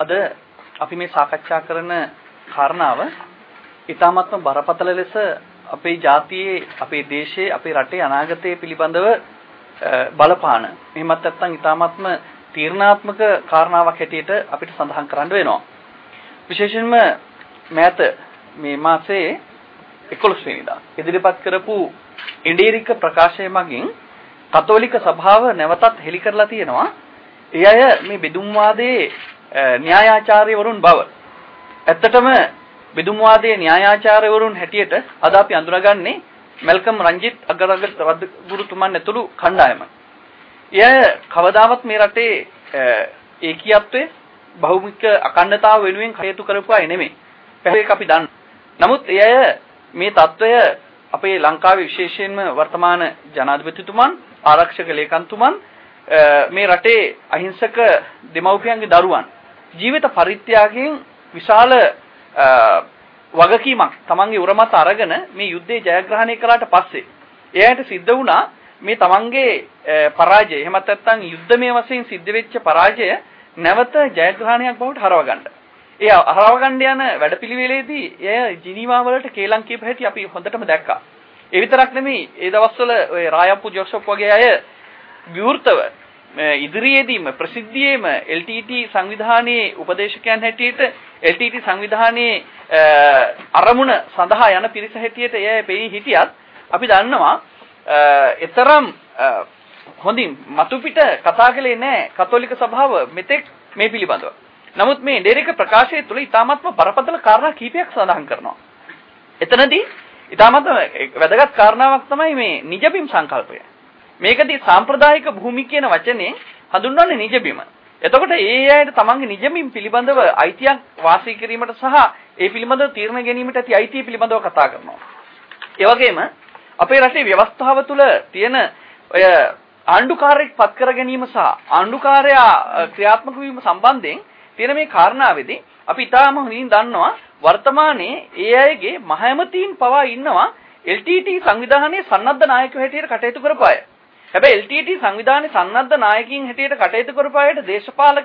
අද අපි මේ සාකච්ඡා කරන කාරණාව ඊ타මත්ම බරපතල ලෙස අපේ ජාතියේ අපේ දේශයේ අපේ රටේ අනාගතය පිළිබඳව බලපාන. එහෙමත් නැත්නම් ඊ타මත්ම තීර්ණාත්මක කාරණාවක් හැටියට අපිට සඳහන් කරන්න වෙනවා. විශේෂයෙන්ම මෑත මේ මාසයේ 11 වෙනිදා ඉදිරිපත් කරපු ඉන්ඩීරික ප්‍රකාශය මගින් කතෝලික සභාව නැවතත් හෙළි කරලා තියෙනවා. ඒ අය මේ බෙදුම් වාදයේ න්‍යායාචාර්යවරුන් බව. ඇත්තටම බෙදුම් වාදයේ න්‍යායාචාර්යවරුන් හැටියට අද අපි අඳුනගන්නේ මල්කම් රංජිත් අගරගත් රද්දුගුරුතුමන් ඇතුළු කණ්ඩායමයි. එය කවදාවත් මේ රටේ ඒකීයත්වයේ භෞමික අඛණ්ඩතාව වෙනුවෙන් කටයුතු කරපු අය නෙමෙයි. පැහැදිලිව අපි දන්න. නමුත් එය මේ తত্ত্বය අපේ ලංකාවේ විශේෂයෙන්ම වර්තමාන ජනාධිපතිතුමන් ආරක්ෂක ලේකම්තුමන් මේ රටේ අහිංසක දෙමව්පියන්ගේ දරුවන් ජීවිත පරිත්‍යාගයෙන් විශාල වගකීමක් තමන්ගේ උරමත අරගෙන මේ යුද්ධේ ජයග්‍රහණය කළාට පස්සේ එයාට සිද්ධ වුණා මේ තමන්ගේ පරාජය එහෙමත් නැත්නම් යුද්ධමය වශයෙන් සිද්ධ වෙච්ච පරාජය නැවත ජයග්‍රහණයක් බවට හරව ගන්න. ඒ හරව ගන්න යන වැඩපිළිවෙලේදී එය ජිනීවා වලට කේලම් කියප හැටි අපි හොඳටම දැක්කා. ඒ විතරක් නෙමෙයි ඒ දවස්වල ඔය රායප්පු ජෝසප් වගේ අය විවෘතව ඉදිරියේදීම ප්‍රසිද්ධියේම LTT සංවිධානයේ උපදේශකයන් හැටියට LTT සංවිධානයේ අරමුණ සඳහා යන පිරිස හැටියට එය පෙරී හිටියත් අපි දන්නවා එතරම් හොඳින් මතු පිට කතා කළේ නැහැ කතෝලික සභාව මෙතෙක් මේ පිළිබඳව. නමුත් මේ ඩෙරික ප්‍රකාශය තුළ ඊ타මත්ම බරපතල කාරණා කීපයක් සඳහන් කරනවා. එතනදී ඊටමත් වැදගත් කාරණාවක් තමයි මේ නිජබිම් සංකල්පය. මේකදී සාම්ප්‍රදායික භූමි කියන වචනේ හඳුන්වන්නේ නිජබිම. එතකොට ඒ අයට තමන්ගේ නිජබිම් පිළිබඳව අයිතියක් වාසී කිරීමට සහ ඒ පිළිබඳව තීරණ ගැනීමට ඇති අයිතිය පිළිබඳව කතා කරනවා. ඒ වගේම අපේ රටේ ව්‍යවස්ථාව තුළ තියෙන ඔය ආණ්ඩුකාරයෙක් පත් කර ගැනීම සහ ආණ්ඩුකාරයා ක්‍රියාත්මක වීම සම්බන්ධයෙන් තියෙන මේ කාරණාවේදී අපි ඊටාම හොඳින් දන්නවා වර්තමානයේ ඒ අයගේ මහඇමතීන් පවා ඉන්නවා LTT සංවිධානයේ සන්නද්ධ නායකයෝ හැටියට කටයුතු කරපු අය. හැබැයි LTT සංවිධානයේ සන්නද්ධ නායකයින් හැටියට කටයුතු කරපු අයට දේශපාලන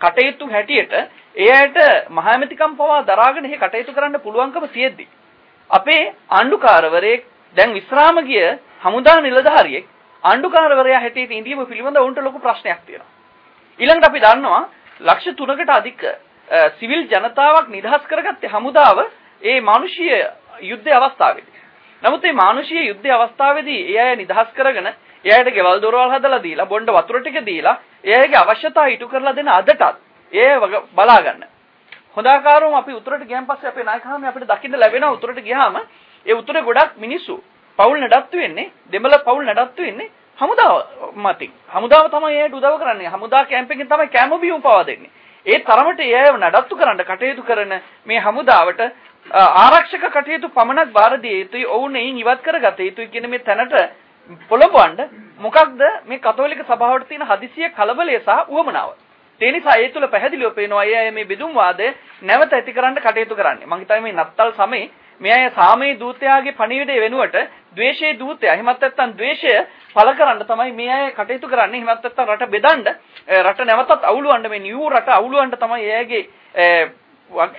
කටයුතු හැටියට ඒ අයට මහඇමතිකම් පවා දරාගෙන එහි කටයුතු කරන්න පුළුවන්කම තියෙද්දි අපේ ආණ්ඩුකාරවරයෙක් දැන් විශ්‍රාම ගිය හමුදා නිලධාරියෙක් ආණ්ඩුකාරවරයා හැටියට ඉඳීම පිළිබඳ උන්ට ලොකු ප්‍රශ්නයක් තියෙනවා. ඊළඟට අපි දන්නවා ලක්ෂ 3කට අධික සිවිල් ජනතාවක් නිදහස් කරගත්තේ හමුදාව ඒ මානුෂීය යුද්ධ අවස්ථාවේදී. නමුත් මේ මානුෂීය යුද්ධ අවස්ථාවේදී ඒ අය නිදහස් කරගෙන ඒ අයට ගෙවල් දොරවල් හදලා දීලා බොණ්ඩ වතුර ටික දීලා ඒ අයගේ අවශ්‍යතාවය ඉටු කරලා දෙන අදටත් ඒ බලා ගන්න. හොඳාකාරවම අපි උතුරට ගියන් පස්සේ අපේ නායකහම අපිට දකින්න ලැබෙනවා උතුරට ගියාම ඒ උතුරේ ගොඩක් මිනිස්සු පවුල් නඩත්තු වෙන්නේ දෙමළ පවුල් නඩත්තු වෙන්නේ හමුදාව මතින්. හමුදාව තමයි ඒකට උදව් කරන්නේ. හමුදා කැම්ප් එකෙන් තමයි කැම බියුම් පවා දෙන්නේ. ඒ තරමට ඒව නඩත්තු කරන්න කටයුතු කරන මේ හමුදාවට ආරක්ෂක කටයුතු පමණක් බාර දිය යුතුයි. ඔවුන් එයින් ඉවත් කරගත යුතුයි කියන මේ තැනට පොළඹවන්න මොකක්ද මේ කතෝලික සභාවට තියෙන හදිසිය කලබලය සහ උවමනාව. ඒ නිසා ඒ තුල පැහැදිලිව පේනවා අය මේ බෙදුම් වාදය නැවත ඇති කරන්න කටයුතු කරන්නේ. මම හිතන්නේ මේ නත්තල් සමේ මේ අය සාමයේ දූතයාගේ පණිවිඩය වෙනුවට ද්වේෂයේ දූතයා එහෙමත් නැත්නම් ද්වේෂය පළ කරන්න තමයි මේ අය කටයුතු කරන්නේ. එහෙමත් නැත්නම් රට බෙදන්න රට නැවතත් අවුලවන්න මේ නියු රට අවුලවන්න තමයි එයාගේ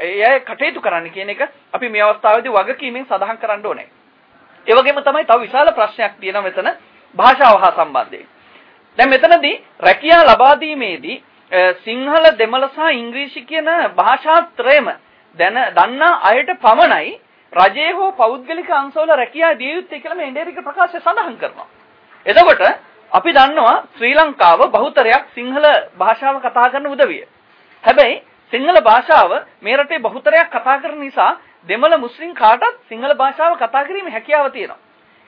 එයා කටයුතු කරන්න කියන එක අපි මේ අවස්ථාවේදී වගකීමෙන් සඳහන් කරන්න ඕනේ. ඒ වගේම තමයි තව විශාල ප්‍රශ්නයක් තියෙනවා මෙතන භාෂාව හා සම්බන්ධයෙන්. දැන් මෙතනදී රැකියාව ලබා දීමේදී සිංහල දෙමළ සහ ඉංග්‍රීසි කියන භාෂා ත්‍රයම දැන දන්නා අයට පමණයි රජයේ හෝ පෞද්ගලික අංශවල රැකියාව දිය යුත්තේ කියලා මේ ඉන්ඩියරික ප්‍රකාශය සඳහන් කරනවා. එතකොට අපි දන්නවා ශ්‍රී ලංකාව බහුතරයක් සිංහල භාෂාව කතා කරන උදවිය. හැබැයි සිංහල භාෂාව මේ රටේ බහුතරයක් කතා කරන නිසා දෙමළ මුස්ලිම් කාටත් සිංහල භාෂාව කතා කිරීමේ හැකියාව තියෙනවා.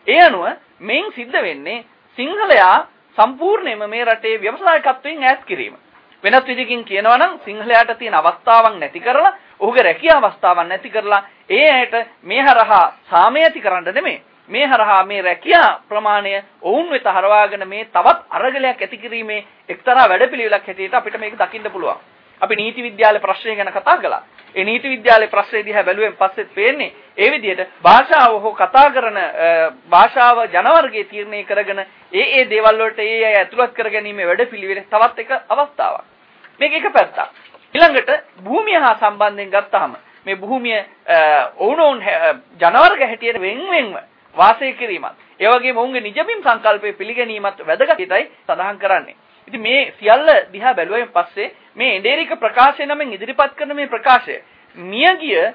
ඒ අනුව මේන් සිද්ධ වෙන්නේ සිංහලයා සම්පූර්ණයෙන්ම මේ රටේ ව්‍යවසායකත්වයෙන් ඈත් කිරීම. වෙනත් විදිහකින් කියනවා නම් සිංහලයාට තියෙන අවස්ථාවක් නැති කරලා ඔහුගේ රැකියා අවස්ථාවක් නැති කරලා ඒ ඇයට මේ හරහා සාමය ඇති කරන්න නෙමෙයි මේ හරහා මේ රැකියා ප්‍රමාණය ඔවුන් වෙත හරවාගෙන මේ තවත් අරගලයක් ඇති කිරීමේ එක්තරා වැඩපිළිවෙලක් හැටියට අපිට මේක දකින්න පුළුවන්. අපි නීති විද්‍යාලේ ප්‍රශ්නය ගැන කතා කළා. ඒ නීති විද්‍යාලේ ප්‍රශ්නේ දිහා බැලුවෙන් පස්සෙත් පේන්නේ ඒ විදිහට භාෂාව හෝ කතා කරන භාෂාව ජනවර්ගයේ තීරණය කරගෙන ඒ ඒ දේවල් වලට ඒ අය ඇතුළත් කර ගැනීම වැඩපිළිවෙල තවත් එක අවස්ථාවක්. මේක එක පැත්තක්. ඊළඟට භූමිය හා සම්බන්ධයෙන් ගත්තාම මේ භූමිය ඔවුනොවුන් ජනවර්ග හැටියට වෙන් වෙන්ව වාසය කිරීමත් ඒ වගේම ඔවුන්ගේ නිජබිම් සංකල්පය පිළිගැනීමත් වැදගත්යි සඳහන් කරන්නේ. ඉතින් මේ සියල්ල දිහා බැලුවයින් පස්සේ මේ එඬේරික ප්‍රකාශය නමින් ඉදිරිපත් කරන මේ ප්‍රකාශය මියගිය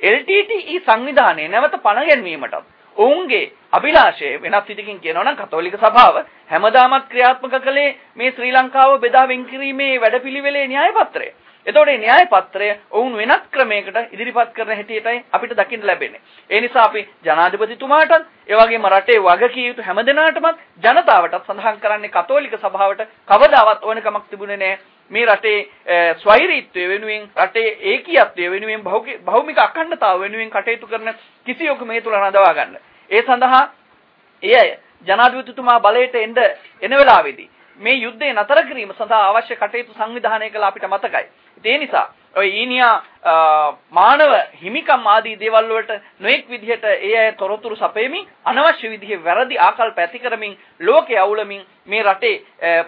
LTTE සංවිධානයේ නැවත පණ ගැන්වීමටත් ඔවුන්ගේ අභිලාෂය වෙනත් විදිහකින් කියනවා නම් කතෝලික සභාව හැමදාමත් ක්‍රියාත්මක කළේ මේ ශ්‍රී ලංකාව බෙදා වෙන් කිරීමේ වැඩපිළිවෙලේ න්‍යාය පත්‍රය. එතකොට මේ න්‍යාය පත්‍රය ඔවුන් වෙනත් ක්‍රමයකට ඉදිරිපත් කරන හැටියටයි අපිට දකින්න ලැබෙන්නේ. ඒ නිසා අපි ජනාධිපතිතුමාටත් ඒ වගේම රටේ වගකීම් යුතු හැමදෙනාටමත් ජනතාවටත් සඳහන් කරන්නේ කතෝලික සභාවට කවදාවත් ඕනකමක් තිබුණේ නැහැ. මේ රටේ ස්වෛරීත්වය වෙනුවෙන් රටේ ඒකීයත්වය වෙනුවෙන් භෞමික අඛණ්ඩතාව වෙනුවෙන් කටයුතු කරන කිසියෙකු මේ තුල රඳවා ගන්න. ඒ සඳහා එය ජනාධිපතිතුමා බලයට එන්න එන වෙලාවේදී මේ යුද්ධය නතර කිරීම සඳහා අවශ්‍ය කටයුතු සංවිධානය කළ අපිට මතකයි. ඒ නිසා ඔය ඊනියා මානව හිමිකම් ආදී දේවල් වලට නොඑක් විදිහට ඒ අය තොරතුරු සපයමින් අනවශ්‍ය විදිහේ වැරදි ආකල්ප ඇති කරමින් ලෝකයේ අවුලමින් මේ රටේ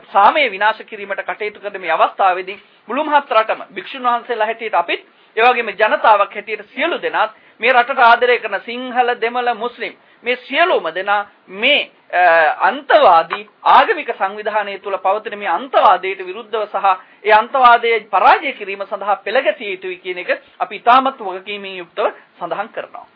සාමය විනාශ කිරීමට කටයුතු කරන මේ අවස්ථාවේදී මුළු මහත් රටම භික්ෂුන් වහන්සේලා හැටියට අපිත් ඒ වගේම ජනතාවක් හැටියට සියලු දෙනාත් මේ රටට ආදරය කරන සිංහල දෙමළ මුස්ලිම් මේ සියලුම දෙනා මේ අන්තවාදී ආගමික සංවිධානය තුළ පවතින මේ අන්තවාදයට විරුද්ධව සහ ඒ අන්තවාදයේ පරාජය කිරීම සඳහා පෙළගැසිය යුතුයි කියන එක අපි ඉතාමත් වගකීමෙන් යුක්තව සඳහන් කරනවා.